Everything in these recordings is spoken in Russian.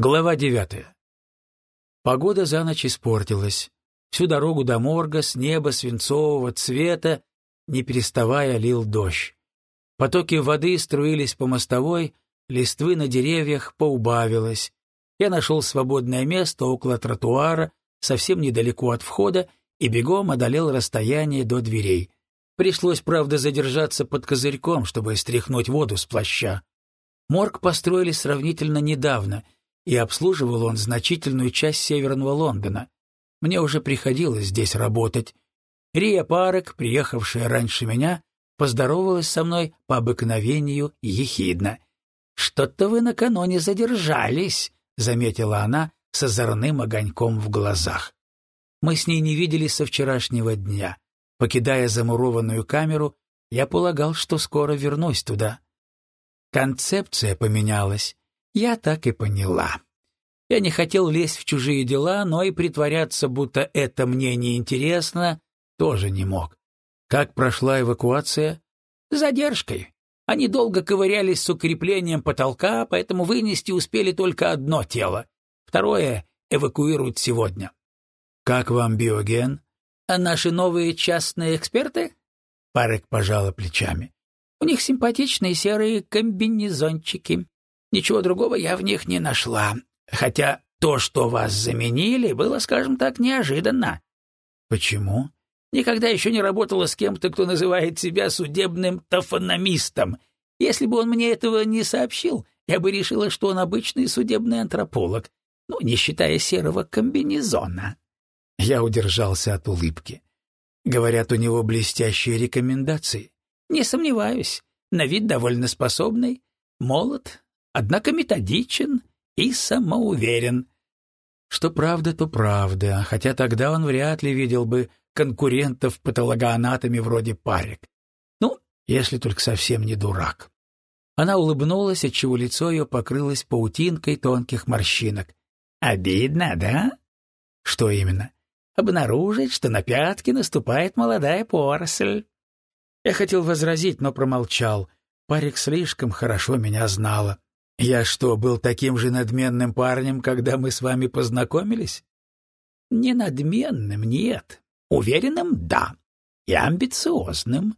Глава девятая. Погода за ночь испортилась. Всю дорогу до морга с неба свинцового цвета, не переставая, лил дождь. Потоки воды струились по мостовой, листвы на деревьях поубавилось. Я нашел свободное место около тротуара, совсем недалеко от входа, и бегом одолел расстояние до дверей. Пришлось, правда, задержаться под козырьком, чтобы стряхнуть воду с плаща. Морг построили сравнительно недавно, и обслуживал он значительную часть северного Лондона. Мне уже приходилось здесь работать. Рия Парек, приехавшая раньше меня, поздоровалась со мной по обыкновению ехидно. «Что-то вы накануне задержались», — заметила она с озорным огоньком в глазах. Мы с ней не виделись со вчерашнего дня. Покидая замурованную камеру, я полагал, что скоро вернусь туда. Концепция поменялась. Я так и поняла. Я не хотел лезть в чужие дела, но и притворяться, будто это мне не интересно, тоже не мог. Как прошла эвакуация? С задержкой. Они долго ковырялись с укреплением потолка, поэтому вынести успели только одно тело. Второе эвакуируют сегодня. Как вам биоген? А наши новые частные эксперты? Парек пожала плечами. У них симпатичные серые комбинезончики. Ничего другого я в них не нашла. Хотя то, что вас заменили, было, скажем так, неожиданно. Почему? Никогда еще не работала с кем-то, кто называет себя судебным тофономистом. Если бы он мне этого не сообщил, я бы решила, что он обычный судебный антрополог, ну, не считая серого комбинезона. Я удержался от улыбки. Говорят, у него блестящие рекомендации. Не сомневаюсь. На вид довольно способный, молод, однако методичен и самоуверен. Что правда, то правда, хотя тогда он вряд ли видел бы конкурентов патологоанатами вроде парик. Ну, если только совсем не дурак. Она улыбнулась, отчего лицо ее покрылось паутинкой тонких морщинок. «Обидно, да?» «Что именно?» «Обнаружить, что на пятки наступает молодая поросль». Я хотел возразить, но промолчал. Парик слишком хорошо меня знала. Я что, был таким же надменным парнем, когда мы с вами познакомились? Не надменным, нет. Уверенным — да. И амбициозным.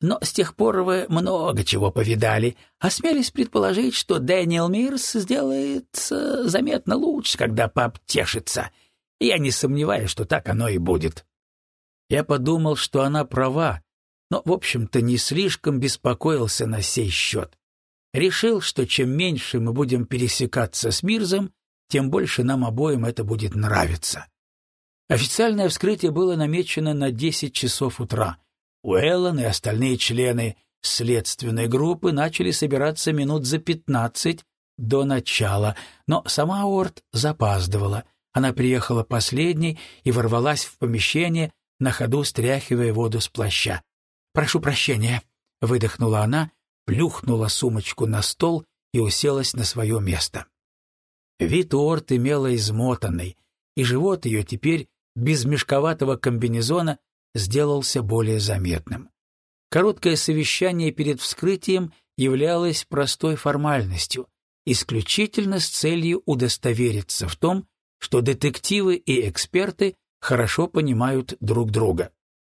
Но с тех пор вы много чего повидали. Осмелись предположить, что Дэниел Мирс сделается заметно лучше, когда пап тешится. Я не сомневаюсь, что так оно и будет. Я подумал, что она права, но, в общем-то, не слишком беспокоился на сей счет. Решил, что чем меньше мы будем пересекаться с Мирзом, тем больше нам обоим это будет нравиться. Официальное вскрытие было намечено на 10 часов утра. Уэллон и остальные члены следственной группы начали собираться минут за 15 до начала, но сама Орт запаздывала. Она приехала последней и ворвалась в помещение, на ходу стряхивая воду с плаща. «Прошу прощения», — выдохнула она, плюхнула сумочку на стол и уселась на свое место. Вид Уорт имела измотанный, и живот ее теперь без мешковатого комбинезона сделался более заметным. Короткое совещание перед вскрытием являлось простой формальностью, исключительно с целью удостовериться в том, что детективы и эксперты хорошо понимают друг друга.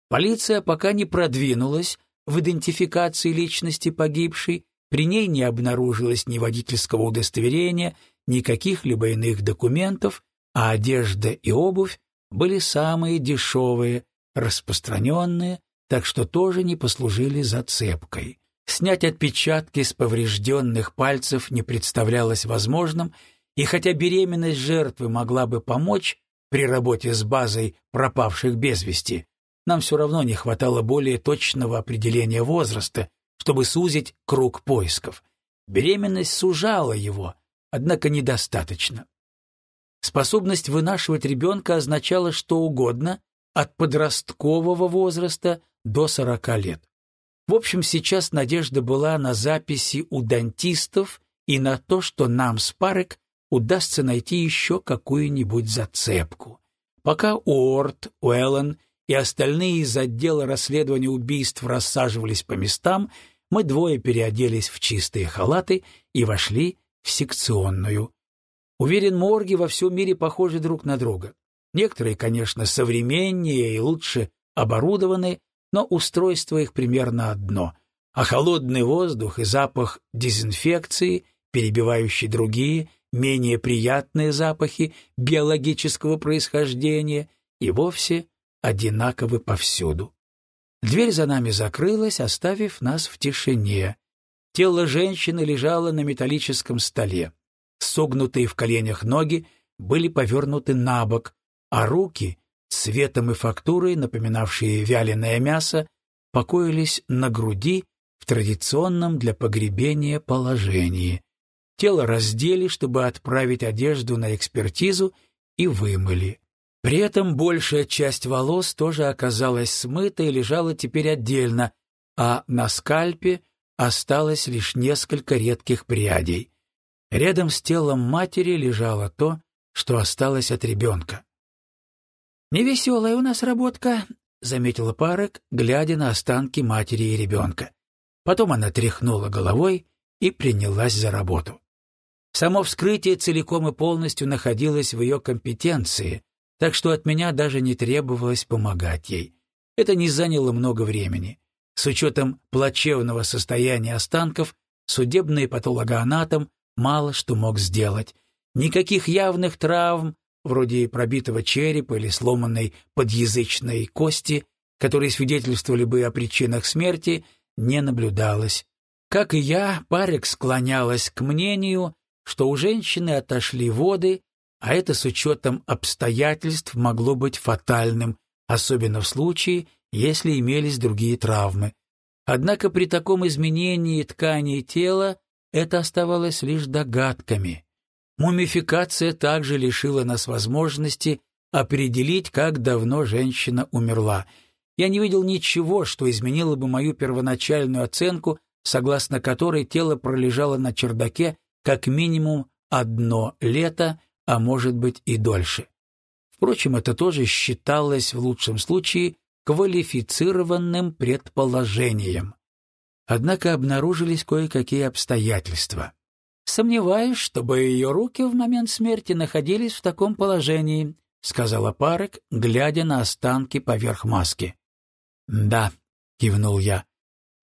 Полиция пока не продвинулась в идентификации личности погибшей, при ней не обнаружилось ни водительского удостоверения, ни каких-либо иных документов, а одежда и обувь были самые дешевые, распространенные, так что тоже не послужили зацепкой. Снять отпечатки с поврежденных пальцев не представлялось возможным, и хотя беременность жертвы могла бы помочь при работе с базой пропавших без вести, нам все равно не хватало более точного определения возраста, чтобы сузить круг поисков. Беременность сужала его, однако недостаточно. Способность вынашивать ребенка означала что угодно, от подросткового возраста до сорока лет. В общем, сейчас надежда была на записи у дантистов и на то, что нам с Парек удастся найти еще какую-нибудь зацепку. Пока Уорд, Уэллен и остальные из отдела расследования убийств рассаживались по местам, мы двое переоделись в чистые халаты и вошли в секционную. Уверен, морги во всем мире похожи друг на друга. Некоторые, конечно, современнее и лучше оборудованы, но устройство их примерно одно, а холодный воздух и запах дезинфекции, перебивающий другие, менее приятные запахи биологического происхождения, и вовсе одинаковы повсюду. Дверь за нами закрылась, оставив нас в тишине. Тело женщины лежало на металлическом столе. Согнутые в коленях ноги были повернуты на бок, а руки, цветом и фактурой, напоминавшие вяленое мясо, покоились на груди в традиционном для погребения положении. Тело раздели, чтобы отправить одежду на экспертизу, и вымыли. При этом большая часть волос тоже оказалась смыта и лежала теперь отдельно, а на скальпе осталось лишь несколько редких прядей. Рядом с телом матери лежало то, что осталось от ребенка. «Невеселая у нас работка», — заметила Парек, глядя на останки матери и ребенка. Потом она тряхнула головой и принялась за работу. Само вскрытие целиком и полностью находилось в ее компетенции, так что от меня даже не требовалось помогать ей. Это не заняло много времени. С учетом плачевного состояния останков, судебный патологоанатом мало что мог сделать. Никаких явных травм, вроде пробитого черепа или сломанной подъязычной кости, которые свидетельствовали бы о причинах смерти, не наблюдалось. Как и я, Парик склонялась к мнению, что у женщины отошли воды, а это с учетом обстоятельств могло быть фатальным, особенно в случае, если имелись другие травмы. Однако при таком изменении ткани тела это оставалось лишь догадками. Мумификация также лишила нас возможности определить, как давно женщина умерла. Я не видел ничего, что изменило бы мою первоначальную оценку, согласно которой тело пролежало на чердаке как минимум одно лето, а может быть и дольше. Впрочем, это тоже считалось в лучшем случае квалифицированным предположением. Однако обнаружились кое-какие обстоятельства. «Сомневаюсь, чтобы ее руки в момент смерти находились в таком положении», — сказала Парек, глядя на останки поверх маски. «Да», — кивнул я.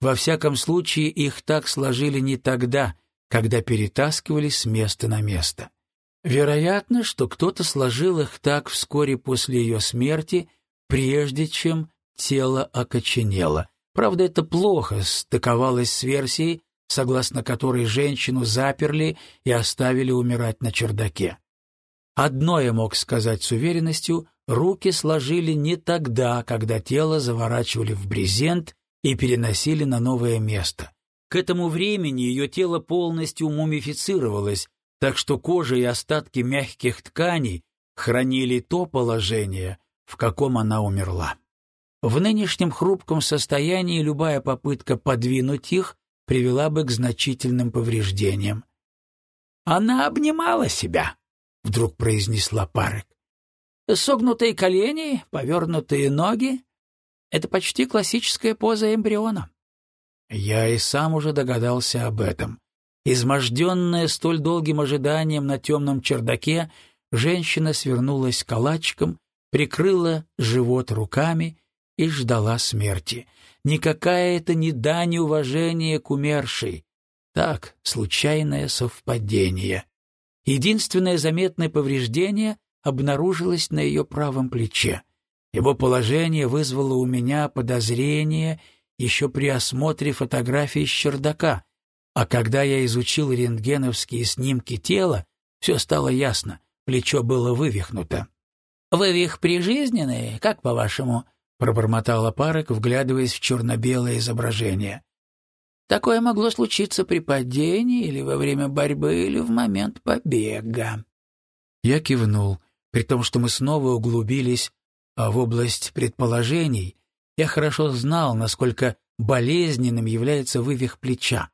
«Во всяком случае, их так сложили не тогда, когда перетаскивали с места на место. Вероятно, что кто-то сложил их так вскоре после ее смерти, прежде чем тело окоченело. Правда, это плохо стыковалось с версией, согласно которой женщину заперли и оставили умирать на чердаке. Одно я мог сказать с уверенностью, руки сложили не тогда, когда тело заворачивали в брезент и переносили на новое место. К этому времени ее тело полностью мумифицировалось, так что кожа и остатки мягких тканей хранили то положение, в каком она умерла. В нынешнем хрупком состоянии любая попытка подвинуть их привела бы к значительным повреждениям. «Она обнимала себя», — вдруг произнесла Парек. «Согнутые колени, повернутые ноги — это почти классическая поза эмбриона». Я и сам уже догадался об этом. Изможденная столь долгим ожиданием на темном чердаке, женщина свернулась калачиком, прикрыла живот руками и ждала смерти. Никакая это не дань уважения к умершей. Так, случайное совпадение. Единственное заметное повреждение обнаружилось на ее правом плече. Его положение вызвало у меня подозрение еще при осмотре фотографии с чердака — а когда я изучил рентгеновские снимки тела, все стало ясно, плечо было вывихнуто. «Вывих прижизненный, как по-вашему?» — пробормотала Парок, вглядываясь в черно-белое изображение. «Такое могло случиться при падении или во время борьбы, или в момент побега». Я кивнул, при том, что мы снова углубились а в область предположений. Я хорошо знал, насколько болезненным является вывих плеча.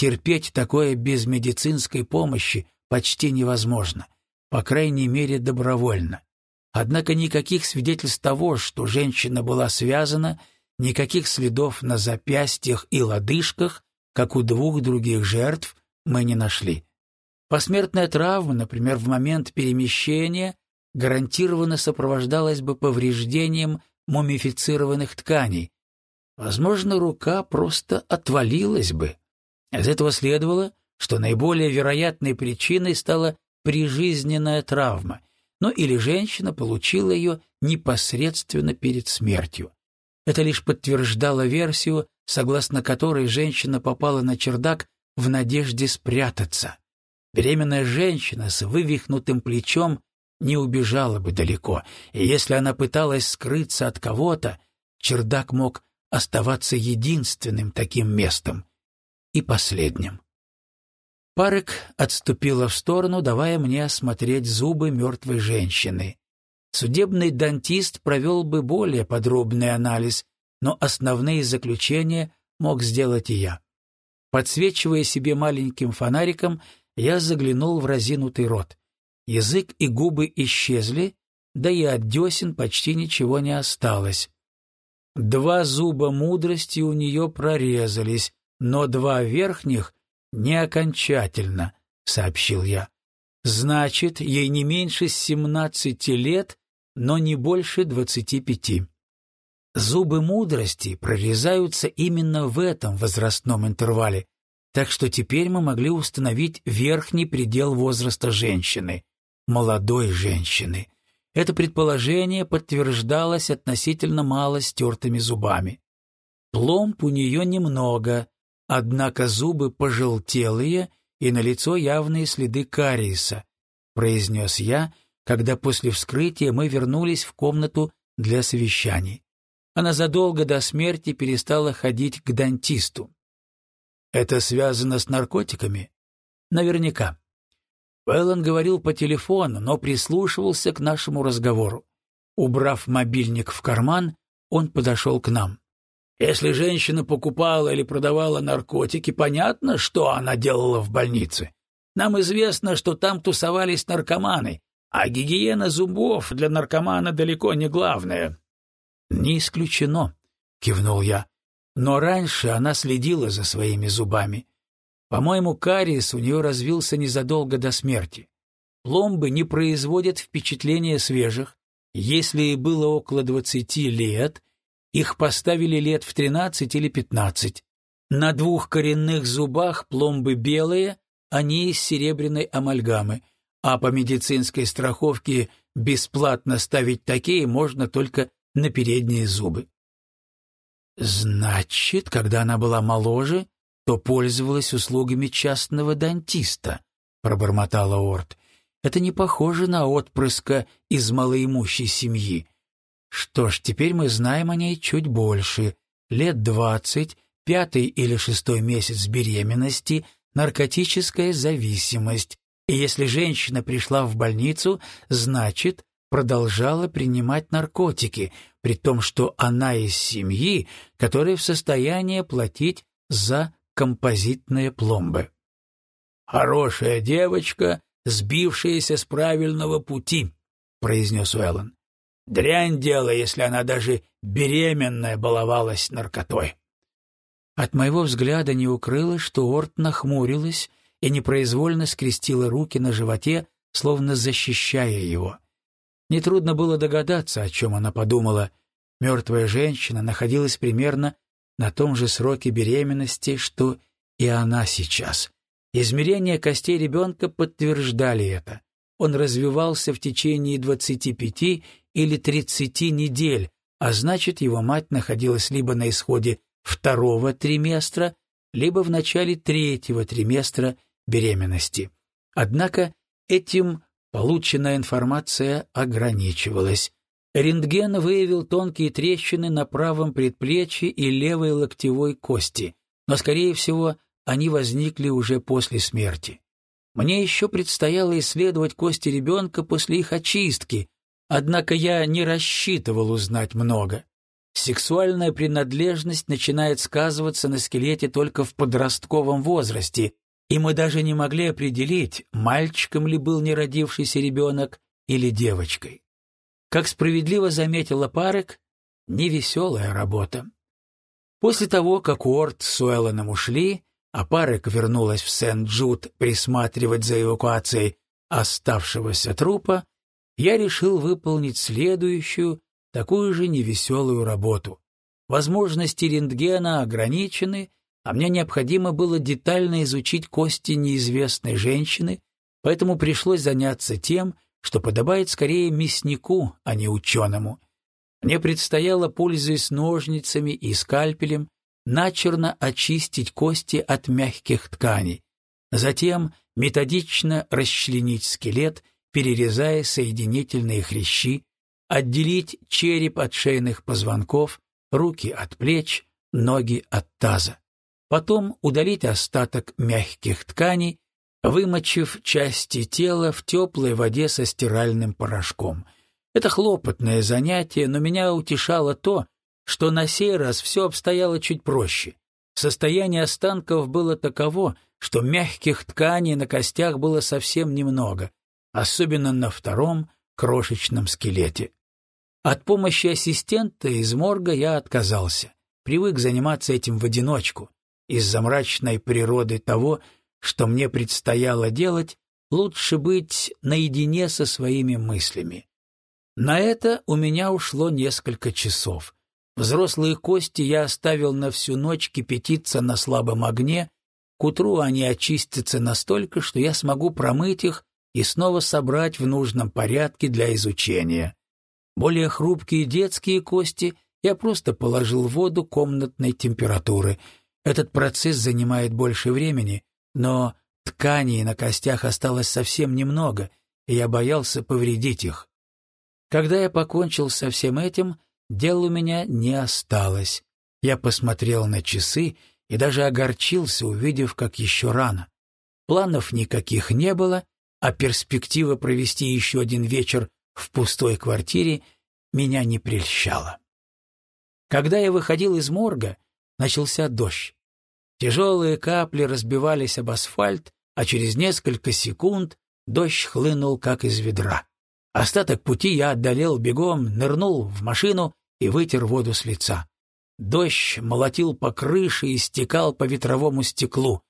Терпеть такое без медицинской помощи почти невозможно, по крайней мере добровольно. Однако никаких свидетельств того, что женщина была связана, никаких следов на запястьях и лодыжках, как у двух других жертв, мы не нашли. Посмертная травма, например, в момент перемещения, гарантированно сопровождалась бы повреждением мумифицированных тканей. Возможно, рука просто отвалилась бы. Из этого следовало, что наиболее вероятной причиной стала прижизненная травма, ну или женщина получила ее непосредственно перед смертью. Это лишь подтверждало версию, согласно которой женщина попала на чердак в надежде спрятаться. Беременная женщина с вывихнутым плечом не убежала бы далеко, и если она пыталась скрыться от кого-то, чердак мог оставаться единственным таким местом и последним. Парек отступила в сторону, давая мне осмотреть зубы мертвой женщины. Судебный дантист провел бы более подробный анализ, но основные заключения мог сделать и я. Подсвечивая себе маленьким фонариком, я заглянул в разинутый рот. Язык и губы исчезли, да и от десен почти ничего не осталось. Два зуба мудрости у нее прорезались, но два верхних не окончательно, — сообщил я. Значит, ей не меньше семнадцати лет, но не больше двадцати пяти. Зубы мудрости прорезаются именно в этом возрастном интервале, так что теперь мы могли установить верхний предел возраста женщины, молодой женщины. Это предположение подтверждалось относительно мало стертыми зубами. Пломб у нее немного, однако зубы пожелтелые и на лицо явные следы кариеса, произнес я, когда после вскрытия мы вернулись в комнату для совещаний. Она задолго до смерти перестала ходить к дантисту. Это связано с наркотиками? Наверняка. Вэллон говорил по телефону, но прислушивался к нашему разговору. Убрав мобильник в карман, он подошел к нам. Если женщина покупала или продавала наркотики, понятно, что она делала в больнице. Нам известно, что там тусовались наркоманы, а гигиена зубов для наркомана далеко не главное. Не исключено, кивнул я. Но раньше она следила за своими зубами. По-моему, кариес у нее развился незадолго до смерти. Пломбы не производят впечатления свежих. Если ей было около двадцати лет, их поставили лет в тринадцать или пятнадцать. На двух коренных зубах пломбы белые, они из серебряной амальгамы, а по медицинской страховке бесплатно ставить такие можно только на передние зубы. Значит, когда она была моложе, то пользовалась услугами частного дантиста, пробормотала Орт. Это не похоже на отпрыска из малоимущей семьи. Что ж, теперь мы знаем о ней чуть больше. Лет двадцать, пятый или шестой месяц беременности, наркотическая зависимость. И если женщина пришла в больницу, значит, продолжала принимать наркотики, при том, что она из семьи, которая в состоянии платить за композитные пломбы. «Хорошая девочка, сбившаяся с правильного пути», — произнес Уэллон. «Дрянь дело, если она даже беременная баловалась наркотой». От моего взгляда не укрылось, что Орт нахмурилась и непроизвольно скрестила руки на животе, словно защищая его. Нетрудно было догадаться, о чем она подумала. Мертвая женщина находилась примерно на том же сроке беременности, что и она сейчас. Измерения костей ребенка подтверждали это. Он развивался в течение 25 или 30 недель, а значит, его мать находилась либо на исходе второго триместра, либо в начале третьего триместра беременности. Однако этим Полученная информация ограничивалась. Рентген выявил тонкие трещины на правом предплечье и левой локтевой кости, но, скорее всего, они возникли уже после смерти. Мне еще предстояло исследовать кости ребенка после их очистки, однако я не рассчитывал узнать много. Сексуальная принадлежность начинает сказываться на скелете только в подростковом возрасте, и мы даже не могли определить, мальчиком ли был неродившийся ребенок или девочкой. Как справедливо заметила Парек, невеселая работа. После того, как Уорд с Уэллоном ушли, а Парек вернулась в Сент-Джуд присматривать за эвакуацией оставшегося трупа, я решил выполнить следующую, такую же невеселую работу. Возможности рентгена ограничены, а мне необходимо было детально изучить кости неизвестной женщины, поэтому пришлось заняться тем, что подобает скорее мяснику, а не ученому. Мне предстояло, пользуясь ножницами и скальпелем, начерно очистить кости от мягких тканей, затем методично расчленить скелет, перерезая соединительные хрящи, отделить череп от шейных позвонков, руки от плеч, ноги от таза. Потом удалить остаток мягких тканей, вымочив части тела в теплой воде со стиральным порошком. Это хлопотное занятие, но меня утешало то, что на сей раз все обстояло чуть проще. Состояние останков было таково, что мягких тканей на костях было совсем немного, особенно на втором крошечном скелете. От помощи ассистента из морга я отказался. Привык заниматься этим в одиночку. Из-за мрачной природы того, что мне предстояло делать, лучше быть наедине со своими мыслями. На это у меня ушло несколько часов. Взрослые кости я оставил на всю ночь кипятиться на слабом огне, к утру они очистятся настолько, что я смогу промыть их и снова собрать в нужном порядке для изучения. Более хрупкие детские кости я просто положил в воду комнатной температуры. Этот процесс занимает больше времени, но тканей на костях осталось совсем немного, и я боялся повредить их. Когда я покончил со всем этим, дел у меня не осталось. Я посмотрел на часы и даже огорчился, увидев, как еще рано. Планов никаких не было, а перспектива провести еще один вечер в пустой квартире меня не прельщала. Когда я выходил из морга, начался дождь. Тяжелые капли разбивались об асфальт, а через несколько секунд дождь хлынул, как из ведра. Остаток пути я отдалел бегом, нырнул в машину и вытер воду с лица. Дождь молотил по крыше и стекал по ветровому стеклу.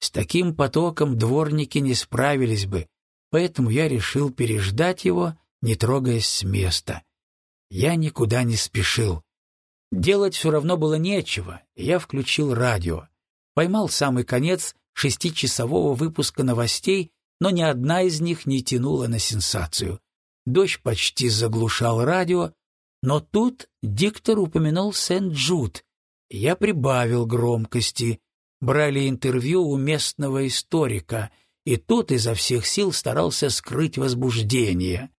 С таким потоком дворники не справились бы, поэтому я решил переждать его, не трогаясь с места. Я никуда не спешил. Делать все равно было нечего, и я включил радио. Поймал самый конец шестичасового выпуска новостей, но ни одна из них не тянула на сенсацию. Дождь почти заглушал радио, но тут диктор упомянул Сент-Джуд. Я прибавил громкости. Брали интервью у местного историка, и тот изо всех сил старался скрыть возбуждение.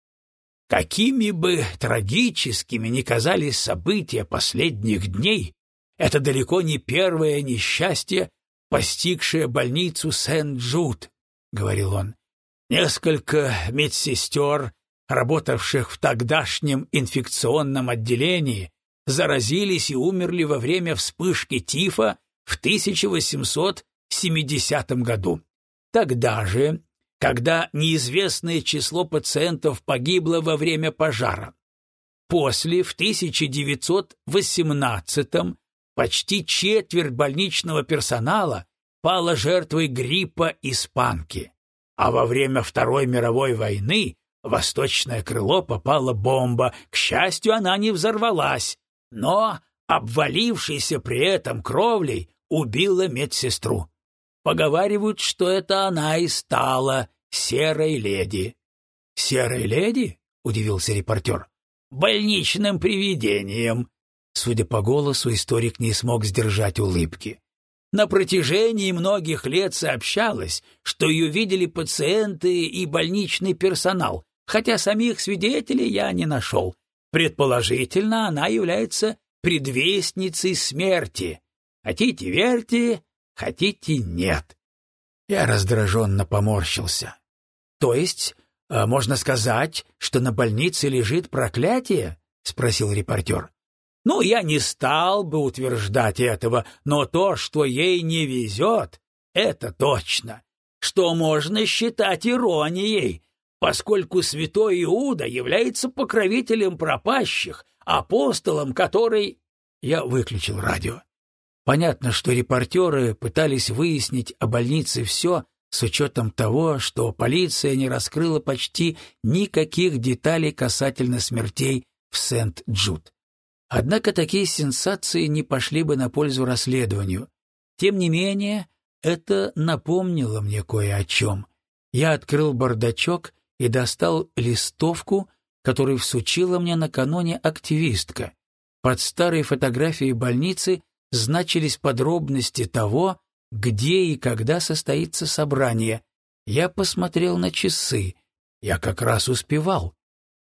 Какими бы трагическими ни казались события последних дней, это далеко не первое несчастье, постигшее больницу Сент-Джуд, — говорил он. Несколько медсестер работавших в тогдашнем инфекционном отделении, заразились и умерли во время вспышки тифа в 1870 году. Тогда же, когда неизвестное число пациентов погибло во время пожара. После, в 1918 почти четверть больничного персонала пала жертвой гриппа испанки, а во время Второй мировой войны восточное крыло попала бомба. К счастью, она не взорвалась, но обвалившейся при этом кровлей убила медсестру. Поговаривают, что это она и стала серой леди. Серой леди? удивился репортер. Больничным привидением. Судя по голосу, историк не смог сдержать улыбки. На протяжении многих лет сообщалось, что ее видели пациенты и больничный персонал, хотя самих свидетелей я не нашел. Предположительно, она является предвестницей смерти. Хотите — верьте, хотите — нет. Я раздраженно поморщился. То есть, э, можно сказать, что на больнице лежит проклятие? — спросил репортер. Ну, я не стал бы утверждать этого, но то, что ей не везет, это точно. Что можно считать иронией, поскольку святой Иуда является покровителем пропащих, апостолом который... Я выключил радио. Понятно, что репортеры пытались выяснить о больнице все, с учетом того, что полиция не раскрыла почти никаких деталей касательно смертей в Сент-Джуд. Однако такие сенсации не пошли бы на пользу расследованию. Тем не менее, это напомнило мне кое о чем. Я открыл бардачок и достал листовку, которую всучила мне накануне активистка. Под старой фотографией больницы значились подробности того, где и когда состоится собрание. Я посмотрел на часы. Я как раз успевал.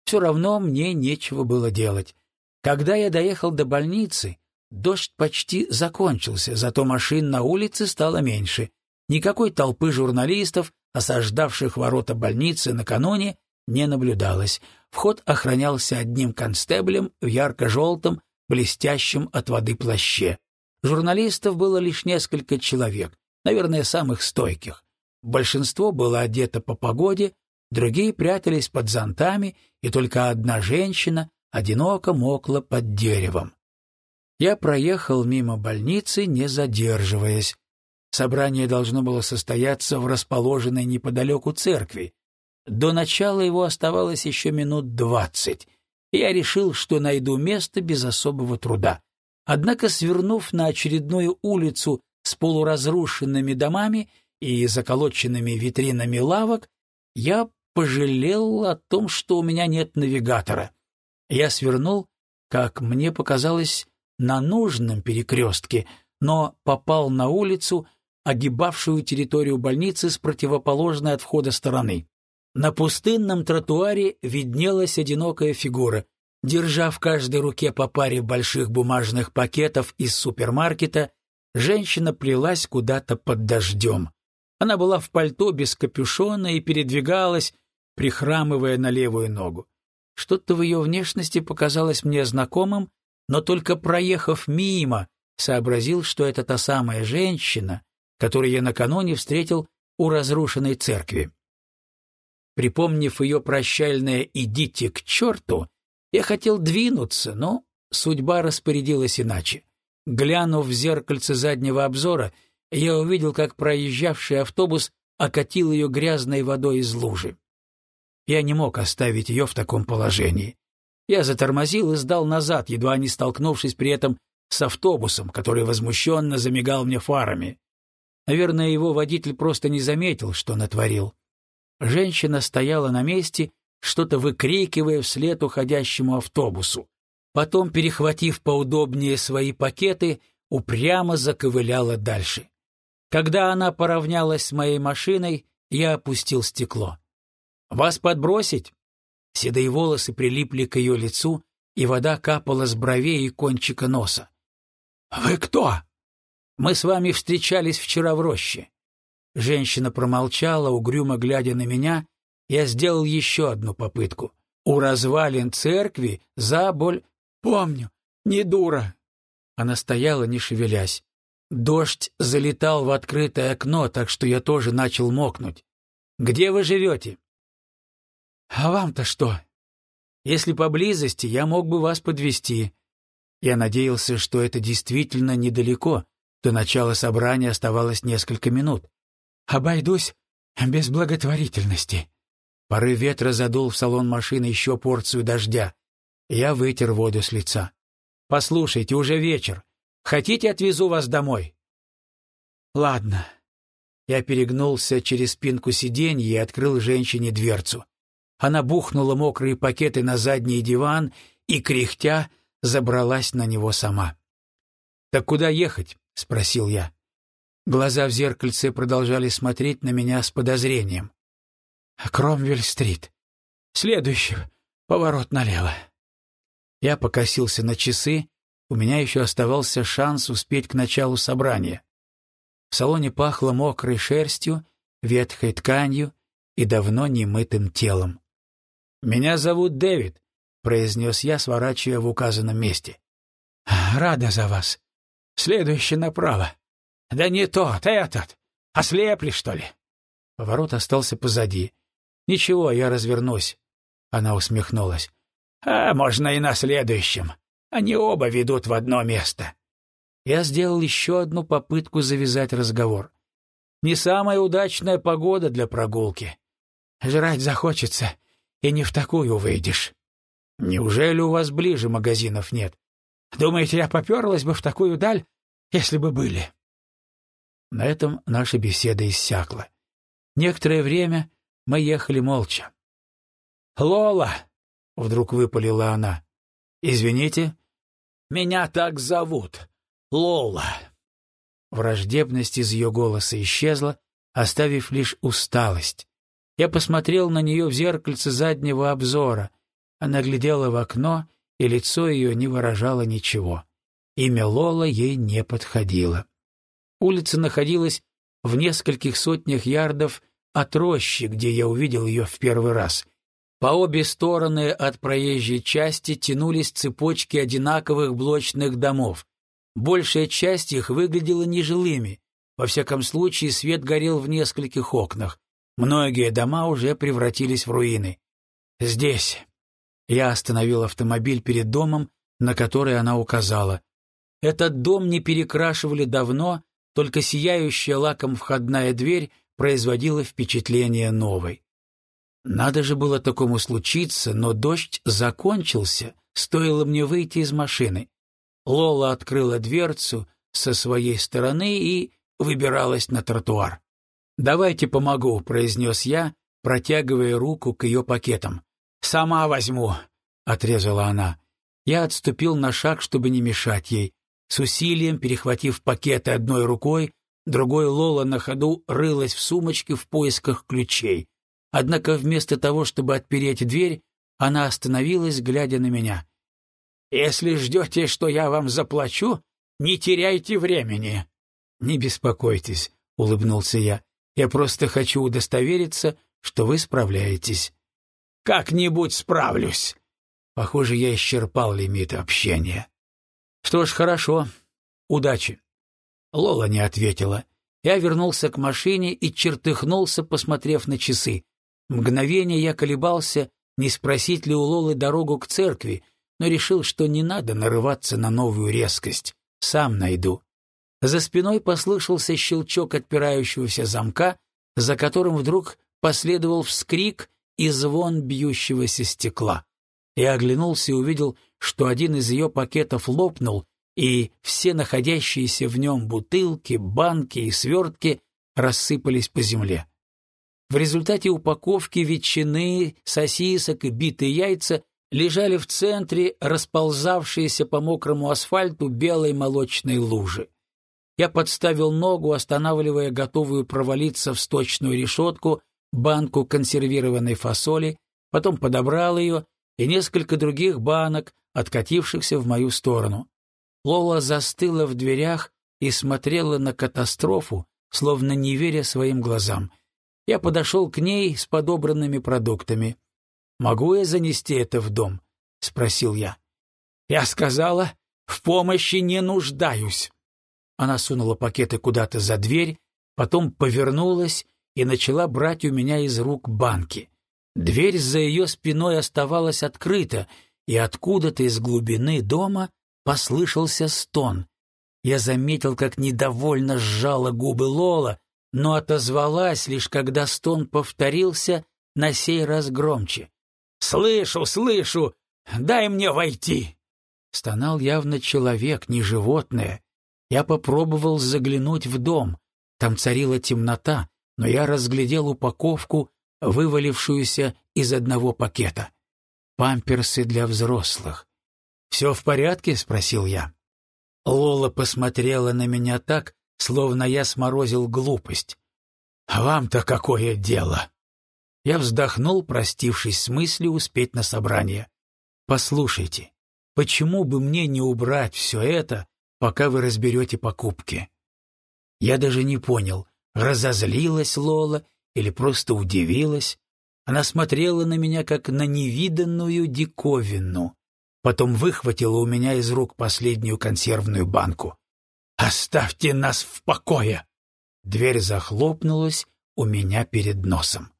Все равно мне нечего было делать. Когда я доехал до больницы, дождь почти закончился, зато машин на улице стало меньше. Никакой толпы журналистов, осаждавших ворота больницы накануне, не наблюдалось. Вход охранялся одним констеблем в ярко-желтом, блестящем от воды плаще. Журналистов было лишь несколько человек, наверное, самых стойких. Большинство было одето по погоде, другие прятались под зонтами, и только одна женщина одиноко мокла под деревом. Я проехал мимо больницы, не задерживаясь. Собрание должно было состояться в расположенной неподалеку церкви. До начала его оставалось еще минут двадцать, и я решил, что найду место без особого труда. Однако, свернув на очередную улицу с полуразрушенными домами и заколоченными витринами лавок, я пожалел о том, что у меня нет навигатора. Я свернул, как мне показалось, на нужном перекрестке, но попал на улицу, огибавшую территорию больницы с противоположной от входа стороны. На пустынном тротуаре виднелась одинокая фигура. Держа в каждой руке по паре больших бумажных пакетов из супермаркета, женщина плелась куда-то под дождем. Она была в пальто без капюшона и передвигалась, прихрамывая на левую ногу. Что-то в ее внешности показалось мне знакомым, но только проехав мимо, сообразил, что это та самая женщина, которую я накануне встретил у разрушенной церкви. Припомнив ее прощальное «идите к черту», я хотел двинуться, но судьба распорядилась иначе. Глянув в зеркальце заднего обзора, я увидел, как проезжавший автобус окатил ее грязной водой из лужи. Я не мог оставить ее в таком положении. Я затормозил и сдал назад, едва не столкнувшись при этом с автобусом, который возмущенно замигал мне фарами. Наверное, его водитель просто не заметил, что натворил. Женщина стояла на месте что-то выкрикивая вслед уходящему автобусу. Потом, перехватив поудобнее свои пакеты, упрямо заковыляла дальше. Когда она поравнялась с моей машиной, я опустил стекло. «Вас подбросить?» Седые волосы прилипли к ее лицу, и вода капала с бровей и кончика носа. «Вы кто?» «Мы с вами встречались вчера в роще». Женщина промолчала, угрюмо глядя на меня, я сделал еще одну попытку. У развалин церкви Заболь... Помню, не дура. Она стояла, не шевелясь. Дождь залетал в открытое окно, так что я тоже начал мокнуть. «Где вы живете?» «А вам-то что?» «Если поблизости, я мог бы вас подвести. Я надеялся, что это действительно недалеко. До начала собрания оставалось несколько минут. «Обойдусь без благотворительности», Порыв ветра задул в салон машины еще порцию дождя. Я вытер воду с лица. «Послушайте, уже вечер. Хотите, отвезу вас домой?» «Ладно». Я перегнулся через спинку сиденья и открыл женщине дверцу. Она бухнула мокрые пакеты на задний диван и, кряхтя, забралась на него сама. «Так куда ехать?» — спросил я. Глаза в зеркальце продолжали смотреть на меня с подозрением. Кромвель-стрит. Следующий поворот налево. Я покосился на часы, у меня еще оставался шанс успеть к началу собрания. В салоне пахло мокрой шерстью, ветхой тканью и давно немытым телом. «Меня зовут Дэвид», — произнес я, сворачивая в указанном месте. «Рада за вас. Следующий направо». «Да не тот, этот. Ослепли, что ли?» Поворот остался позади. «Ничего, я развернусь». Она усмехнулась. «А можно и на следующем. Они оба ведут в одно место». Я сделал еще одну попытку завязать разговор. Не самая удачная погода для прогулки. Жрать захочется, и не в такую выйдешь. Неужели у вас ближе магазинов нет? Думаете, я поперлась бы в такую даль, если бы были?» На этом наша беседа иссякла. Некоторое время мы ехали молча. «Лола!» — вдруг выпалила она. «Извините, меня так зовут. Лола!» Враждебность из ее голоса исчезла, оставив лишь усталость. Я посмотрел на нее в зеркальце заднего обзора. Она глядела в окно, и лицо ее не выражало ничего. Имя Лола ей не подходило. Улица находилась в нескольких сотнях ярдов от рощи, где я увидел ее в первый раз. По обе стороны от проезжей части тянулись цепочки одинаковых блочных домов. Большая часть их выглядела нежилыми. Во всяком случае, свет горел в нескольких окнах. Многие дома уже превратились в руины. «Здесь». Я остановил автомобиль перед домом, на который она указала. Этот дом не перекрашивали давно, только сияющая лаком входная дверь производила впечатление новой. Надо же было такому случиться, но дождь закончился, стоило мне выйти из машины. Лола открыла дверцу со своей стороны и выбиралась на тротуар. «Давайте помогу», — произнес я, протягивая руку к ее пакетам. «Сама возьму», — отрезала она. Я отступил на шаг, чтобы не мешать ей. С усилием, перехватив пакеты одной рукой, другой Лола на ходу рылась в сумочке в поисках ключей. Однако вместо того, чтобы отпереть дверь, она остановилась, глядя на меня. «Если ждете, что я вам заплачу, не теряйте времени». «Не беспокойтесь», — улыбнулся я. Я просто хочу удостовериться, что вы справляетесь. Как-нибудь справлюсь. Похоже, я исчерпал лимит общения. Что ж, хорошо. Удачи. Лола не ответила. Я вернулся к машине и чертыхнулся, посмотрев на часы. Мгновение я колебался, не спросить ли у Лолы дорогу к церкви, но решил, что не надо нарываться на новую резкость. Сам найду. За спиной послышался щелчок отпирающегося замка, за которым вдруг последовал вскрик и звон бьющегося стекла. Я оглянулся и увидел, что один из ее пакетов лопнул, и все находящиеся в нем бутылки, банки и свертки рассыпались по земле. В результате упаковки ветчины, сосисок и битые яйца лежали в центре расползавшиеся по мокрому асфальту белой молочной лужи. Я подставил ногу, останавливая готовую провалиться в сточную решетку банку консервированной фасоли, потом подобрал ее и несколько других банок, откатившихся в мою сторону. Лола застыла в дверях и смотрела на катастрофу, словно не веря своим глазам. Я подошел к ней с подобранными продуктами. «Могу я занести это в дом?» — спросил я. «Я сказала, в помощи не нуждаюсь». Она сунула пакеты куда-то за дверь, потом повернулась и начала брать у меня из рук банки. Дверь за ее спиной оставалась открыта, и откуда-то из глубины дома послышался стон. Я заметил, как недовольно сжала губы Лола, но отозвалась лишь когда стон повторился, на сей раз громче. «Слышу, слышу! Дай мне войти!» Стонал явно человек, не животное, я попробовал заглянуть в дом. Там царила темнота, но я разглядел упаковку, вывалившуюся из одного пакета. Памперсы для взрослых. «Все в порядке?» — спросил я. Лола посмотрела на меня так, словно я сморозил глупость. «А вам-то какое дело?» Я вздохнул, простившись с мыслью успеть на собрание. «Послушайте, почему бы мне не убрать все это пока вы разберете покупки. Я даже не понял, разозлилась Лола или просто удивилась. Она смотрела на меня, как на невиданную диковину. Потом выхватила у меня из рук последнюю консервную банку. «Оставьте нас в покое!» Дверь захлопнулась у меня перед носом.